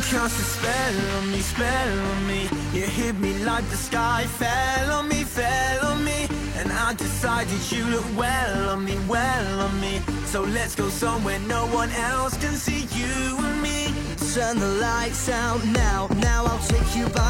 A spell on me, spell on me. You hit me like the sky fell on me, fell on me. And I decided you look well on me, well on me. So let's go somewhere no one else can see you and me. Turn the lights out now, now I'll take you by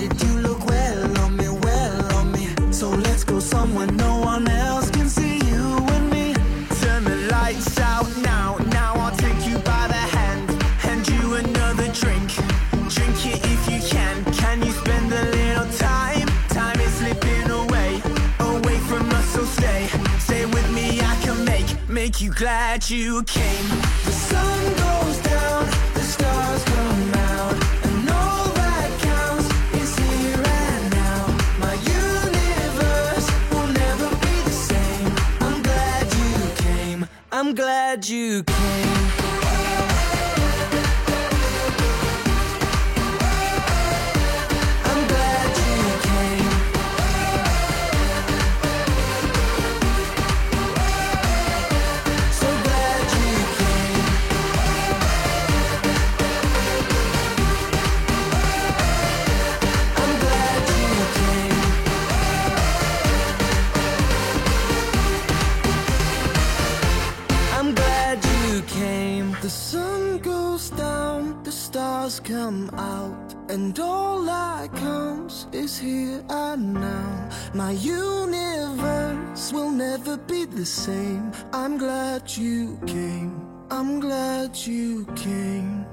You look well on me well on me? So let's go someone no one else can see you with me. Turn the lights out now now i'll take you by the hand and do another drink. Drink if you can can you spend the little time? Time is slipping away away from us so stay stay with me i can make make you glad you came. The sun goes down, glad you came. Come out, and all that counts is here and now. My universe will never be the same. I'm glad you came. I'm glad you came.